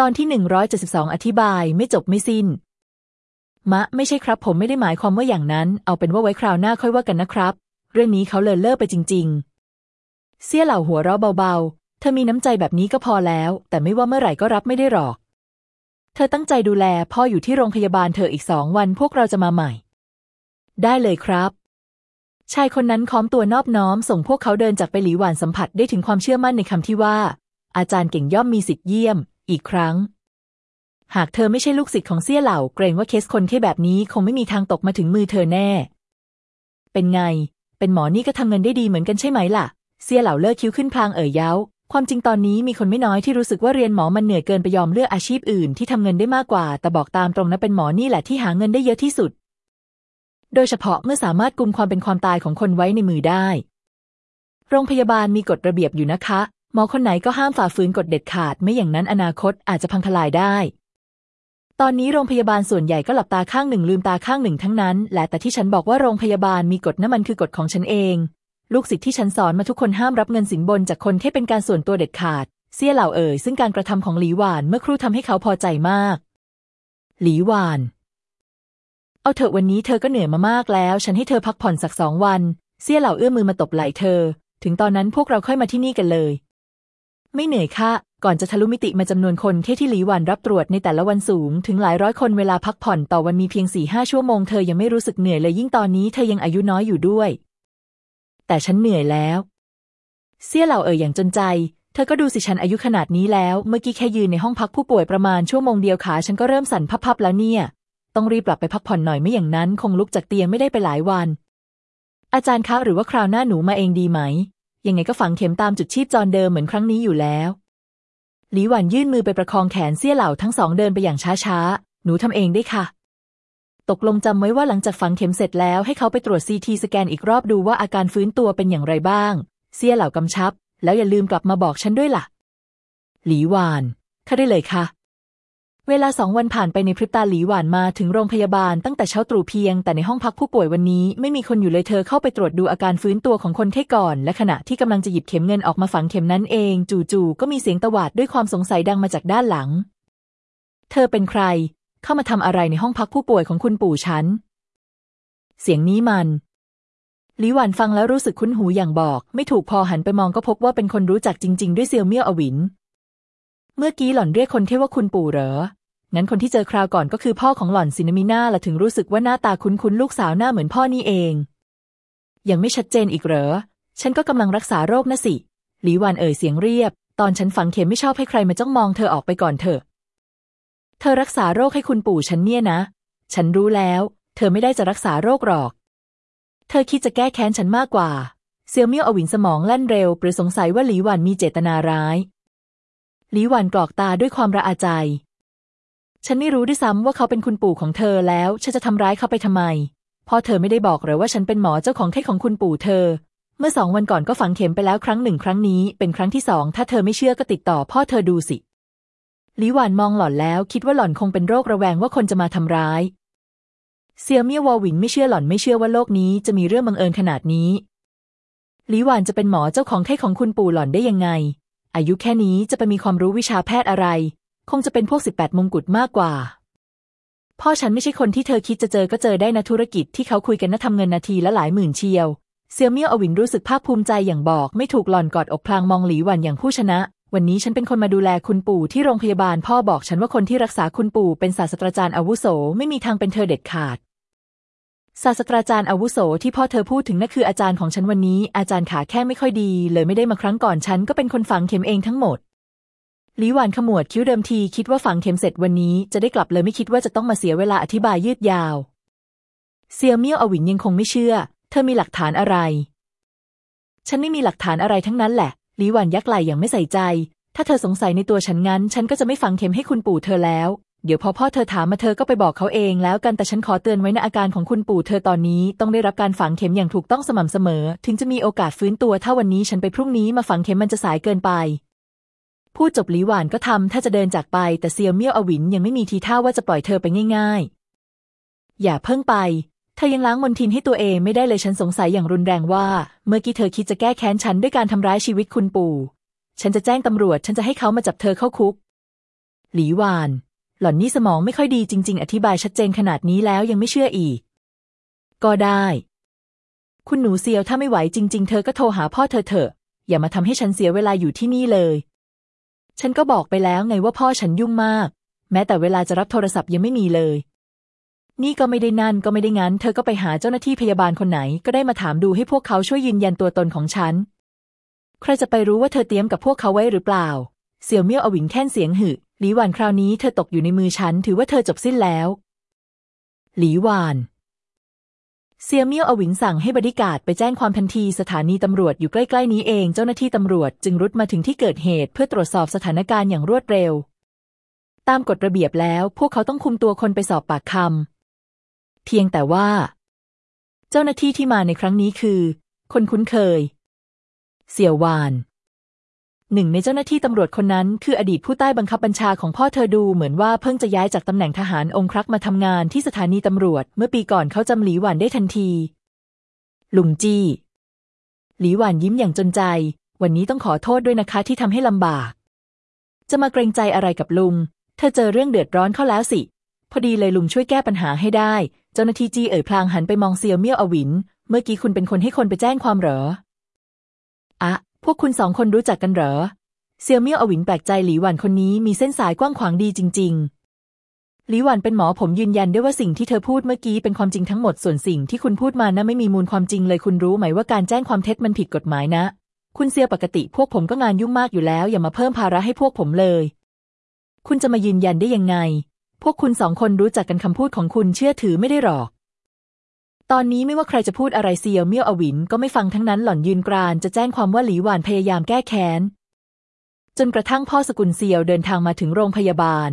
ตอนที่หนึ่งร้อยเจ็ดสิบสองอธิบายไม่จบไม่สิ้น มะ ไม่ใช่ครับ ผมไม่ได้หมายความว่าอย่างนั้น เอาเป็นว่าไว้คราวหน้าค่อยว่ากันนะครับ เรื่องนี้เขาเลินเล่อไปจริง ๆ เสี่ยเหล่าหัวเราะเบาๆ เธอมีน้ำใจแบบนี้ก็พอแล้ว แต่ไม่ว่าเมื่อไหร่ก็รับไม่ได้หรอก เธอตั้งใจดูแลพ่ออยู่ที่โรงพยาบาลเธออีกสองวันพวกเราจะมาใหม่ ได้เลยครับชายคนนั้นค้อมตัวนอบน้อม ส่งพวกเขาเดินจากไปหลีหวานสัมผัสได้ถึงความเชื่อมั่นในคำที่ว่า อาจารย์เก่งย่อมมีสิทธิ์เยี่ยม อีกครั้ง หากเธอไม่ใช่ลูกศิษย์ของเสี่ยเหล่า เกรงว่าเคสคนที่แบบนี้คงไม่มีทางตกมาถึงมือเธอแน่ เป็นไง เป็นหมอนี่ก็ทำเงินได้ดีเหมือนกันใช่ไหมล่ะเสี่ยเหล่าเลิกคิ้วขึ้นพลางเอ่ยเย้า ความจริงตอนนี้มีคนไม่น้อยที่รู้สึกว่าเรียนหมอมันเหนื่อยเกินไปยอมเลือกอาชีพอื่นที่ทำเงินได้มากกว่า แต่บอกตามตรงนะเป็นหมอนี่แหละที่หาเงินได้เยอะที่สุด โดยเฉพาะเมื่อสามารถกุมความเป็นความตายของคนไว้ในมือได้โรงพยาบาลมีกฎระเบียบอยู่นะคะ หมอคนไหนก็ห้ามฝ่าฝืนกฎเด็ดขาด ไม่อย่างนั้นอนาคตอาจจะพังทลายได้ ตอนนี้โรงพยาบาลส่วนใหญ่ก็หลับตาข้างหนึ่งลืมตาข้างหนึ่งทั้งนั้น และแต่ที่ฉันบอกว่าโรงพยาบาลมีกฎนั่นมันคือกฎของฉันเอง ลูกศิษย์ที่ฉันสอนมาทุกคนห้ามรับเงินสินบนจากคนที่เป็นการส่วนตัวเด็ดขาด เสี่ยเหล่าเอ่ยซึ่งการกระทำของหลีหวานเมื่อครู่ทำให้เขาพอใจมาก หลีหวาน เอาเถอะวันนี้เธอก็เหนื่อยมามากแล้ว ฉันให้เธอพักผ่อนสักสองวัน เสี่ยเหล่าเอื้อมมือมาตบไหล่เธอ ถึงตอนนั้นพวกเราค่อยมาที่นี่กันเลย ไม่เหนื่อยค่ะ ก่อนจะทะลุมิติมาจำนวนคนเท่ที่หลีหวันรับตรวจในแต่ละวันสูง ถึงหลายร้อยคนเวลาพักผ่อนต่อวันมีเพียงสี่ห้าชั่วโมงเธอยังไม่รู้สึกเหนื่อยเลยยิ่งตอนนี้เธอยังอายุน้อยอยู่ด้วย แต่ฉันเหนื่อยแล้ว เสี่ยเหล่าเอ่ยอย่างจนใจ เธอก็ดูสิฉันอายุขนาดนี้แล้ว เมื่อกี้แค่ยืนในห้องพักผู้ป่วยประมาณชั่วโมงเดียวขาฉันก็เริ่มสั่นพับๆแล้วเนี่ย ต้องรีบกลับไปพักผ่อนหน่อยไม่อย่างนั้น คงลุกจากเตียงไม่ได้ไปหลายวัน อาจารย์คะหรือว่าคราวหน้าหนูมาเองดีไหม ยังไงก็ฝังเข็มตามจุดชีพจรเดิมเหมือนครั้งนี้อยู่แล้ว หลีหวันยื่นมือไปประคองแขนเสี่ยเหล่าทั้งสองเดินไปอย่างช้าๆ หนูทำเองได้ค่ะ ตกลงจำไว้ว่าหลังจากฝังเข็มเสร็จแล้วให้เขาไปตรวจซีทีสแกนอีกรอบดูว่าอาการฟื้นตัวเป็นอย่างไรบ้าง เสี่ยเหล่ากำชับ แล้วอย่าลืมกลับมาบอกฉันด้วยล่ะ หลีหวานข้าได้เลยค่ะ เวลาสองวันผ่านไปในพริบตาหลีหวานมาถึงโรงพยาบาลตั้งแต่เช้าตรู่เพียง แต่ในห้องพักผู้ป่วยวันนี้ไม่มีคนอยู่เลยเธอเข้าไปตรวจดูอาการฟื้นตัวของคนไข้ก่อน และขณะที่กำลังจะหยิบเข็มเงินออกมาฝังเข็มนั้นเอง จู่ๆก็มีเสียงตวาดด้วยความสงสัยดังมาจากด้านหลัง เธอเป็นใคร เข้ามาทำอะไรในห้องพักผู้ป่วยของคุณปู่ฉัน เสียงนี้มันหลีหวันฟังแล้วรู้สึกคุ้นหูอย่างบอก ไม่ถูกพอหันไปมองก็พบว่าเป็นคนรู้จักจริง ๆ ด้วยเซียวเมี่ยวอวิน เมื่อกี้หล่อนเรียกคนเทว่าคุณปู่เหรอ งั้นคนที่เจอคราวก่อนก็คือพ่อของหล่อนซินามิน่าละถึงรู้สึกว่าหน้าตาคุ้นๆลูกสาวหน้าเหมือนพ่อนี่เอง ยังไม่ชัดเจนอีกเหรอ ฉันก็กำลังรักษาโรคนะสิ หลีหวันเอ่ยเสียงเรียบ ตอนฉันฝังเข็มไม่ชอบให้ใครมาจ้องมองเธอออกไปก่อนเถอะ เธอรักษาโรคให้คุณปู่ฉันเนี่ยนะ ฉันรู้แล้ว เธอไม่ได้จะรักษาโรคหรอก เธอคิดจะแก้แค้นฉันมากกว่า เซียวเมี่ยวอวินสมองแล่นเร็วหรือสงสัยว่าหลีหวันมีเจตนาร้าย หลีหวันกรอกตาด้วยความระอาใจ ฉันไม่รู้ด้วยซ้ำว่าเขาเป็นคุณปู่ของเธอแล้ว ฉันจะทำร้ายเขาไปทำไมพ่อเธอไม่ได้บอกหรือว่าฉันเป็นหมอเจ้าของไข้ของคุณปู่เธอ เมื่อสองวันก่อนก็ฝังเข็มไปแล้วครั้งหนึ่งครั้งนี้เป็นครั้งที่สองถ้าเธอไม่เชื่อก็ติดต่อพ่อเธอดูสิหลีหวานมองหล่อนแล้ว คิดว่าหล่อนคงเป็นโรคระแวงว่าคนจะมาทำร้ายเซียเมียววอวินไม่เชื่อหล่อนไม่เชื่อว่าโลกนี้จะมีเรื่องบังเอิญขนาดนี้หลีหวานจะเป็นหมอเจ้าของไข้ของคุณปู่หล่อนได้ยังไง อายุแค่นี้จะไปมีความรู้วิชาแพทย์อะไร คงจะเป็นพวกสิบแปดมงกุฎมากกว่า พ่อฉันไม่ใช่คนที่เธอคิดจะเจอก็เจอได้นะธุรกิจที่เขาคุยกันน่าทำเงินนาทีละหลายหมื่นเชียว เซียวเมี่ยวอวินรู้สึกภาคภูมิใจอย่างบอกไม่ถูกหล่อนกอดอกพลางมองหลีหวันอย่างผู้ชนะ วันนี้ฉันเป็นคนมาดูแลคุณปู่ที่โรงพยาบาล พ่อบอกฉันว่าคนที่รักษาคุณปู่เป็นศาสตราจารย์อาวุโสไม่มีทางเป็นเธอเด็ดขาดศาสตราจารย์อาวุโสที่พ่อเธอพูดถึงนั่นคืออาจารย์ของฉันวันนี้ อาจารย์ขาแค่ไม่ค่อยดี เลยไม่ได้มาครั้งก่อนฉันก็เป็นคนฝังเข็มเองทั้งหมด หลีหวานขมวดคิ้วเดิมทีคิดว่าฝังเข็มเสร็จวันนี้จะได้กลับเลยไม่คิดว่าจะต้องมาเสียเวลาอธิบายยืดยาว เซียวเมี่ยวอวินยังคงไม่เชื่อ เธอมีหลักฐานอะไร ฉันไม่มีหลักฐานอะไรทั้งนั้นแหละ หลีหวานยักไหลอย่างไม่ใส่ใจ ถ้าเธอสงสัยในตัวฉันงั้น ฉันก็จะไม่ฝังเข็มให้คุณปู่เธอแล้ว เดี๋ยวพอพ่อเธอถามมาเธอก็ไปบอกเขาเองแล้วกันแต่ฉันขอเตือนไว้นะอาการของคุณปู่เธอตอนนี้ต้องได้รับการฝังเข็มอย่างถูกต้องสม่ำเสมอ ถึงจะมีโอกาสฟื้นตัวถ้าวันนี้ฉันไปพรุ่งนี้มาฝังเข็มมันจะสายเกินไป พูดจบหลีหวานก็ทำถ้าจะเดินจากไปแต่เซียวเมี่ยวอวินยังไม่มีทีท่าว่าจะปล่อยเธอไปง่ายๆ อย่าเพิ่งไป เธอยังล้างมนทินให้ตัวเองไม่ได้เลยฉันสงสัยอย่างรุนแรงว่า เมื่อกี้เธอคิดจะแก้แค้นฉันด้วยการทำร้ายชีวิตคุณปู่ ฉันจะแจ้งตำรวจ ฉันจะให้เขามาจับเธอเข้าคุก หลีหวาน หล่อนนี่สมองไม่ค่อยดีจริง ๆ อธิบายชัดเจนขนาดนี้แล้วยังไม่เชื่ออีก ก็ได้ คุณหนูเซียวถ้าไม่ไหวจริง ๆ เธอก็โทรหาพ่อเธอเถอะอย่ามาทำให้ฉันเสียเวลาอยู่ที่นี่เลย ฉันก็บอกไปแล้วไงว่าพ่อฉันยุ่งมาก แม้แต่เวลาจะรับโทรศัพท์ยังไม่มีเลย นี่ก็ไม่ได้นั่นก็ไม่ได้งั้น เธอก็ไปหาเจ้าหน้าที่พยาบาลคนไหนก็ได้มาถามดูให้พวกเขาช่วยยืนยันตัวตนของฉัน ใครจะไปรู้ว่าเธอเตรียมกับพวกเขาไว้หรือเปล่า เสี่ยวเมี่ยวอวิงแค่นเสียงหึหลีหวานคราวนี้เธอตกอยู่ในมือฉันถือว่าเธอจบสิ้นแล้ว หลีหวาน เซียเมี่ยวอวิงสั่งให้บริการดไปแจ้งความทันทีสถานีตำรวจอยู่ใกล้ๆนี้เองเจ้าหน้าที่ตำรวจจึงรุดมาถึงที่เกิดเหตุเพื่อตรวจสอบสถานการณ์อย่างรวดเร็ว ตามกฎระเบียบแล้ว พวกเขาต้องคุมตัวคนไปสอบปากคำเพียงแต่ว่า เจ้าหน้าที่ที่มาในครั้งนี้คือ คนคุ้นเคย เสี่ยวหวาน หนึ่งในเจ้าหน้าที่ตำรวจคนนั้นคืออดีตผู้ใต้บังคับบัญชาของพ่อเธอดูเหมือนว่าเพิ่งจะย้ายจากตำแหน่งทหารองครักษ์มาทำงานที่สถานีตำรวจ เมื่อปีก่อนเขาจำหลีหวานได้ทันที ลุงจี้ หลีหวานยิ้มอย่างจนใจ วันนี้ต้องขอโทษด้วยนะคะที่ทำให้ลำบาก จะมาเกรงใจอะไรกับลุง เธอเจอเรื่องเดือดร้อนเข้าแล้วสิ พอดีเลยลุงช่วยแก้ปัญหาให้ได้ เจ้าหน้าที่จี้เอ่ยพลางหันไปมองเซียวเมี่ยวอวิน เมื่อกี้คุณเป็นคนให้คนไปแจ้งความเหรอ อะ พวกคุณสองคนรู้จักกันเหรอ เซียวเมี่ยวอวินแปลกใจหลีหวันคนนี้มีเส้นสายกว้างขวางดีจริง ๆ หลีหวันเป็นหมอผมยืนยันได้ว่าสิ่งที่เธอพูดเมื่อกี้เป็นความจริงทั้งหมดส่วนสิ่งที่คุณพูดมานะไม่มีมูลความจริงเลยคุณรู้ไหมว่าการแจ้งความเท็จมันผิดกฎหมายนะ คุณเซียวปกติพวกผมก็งานยุ่งมากอยู่แล้ว อย่ามาเพิ่มภาระให้พวกผมเลย คุณจะมายืนยันได้ยังไง พวกคุณสองคนรู้จักกันคำพูดของคุณเชื่อถือไม่ได้หรอก ตอนนี้ไม่ว่าใครจะพูดอะไรเซียวเมี่ยวอวินก็ไม่ฟังทั้งนั้นหล่อนยืนกรานจะแจ้งความว่าหลีหวานพยายามแก้แค้น จนกระทั่งพ่อสกุลเซียวเดินทางมาถึงโรงพยาบาล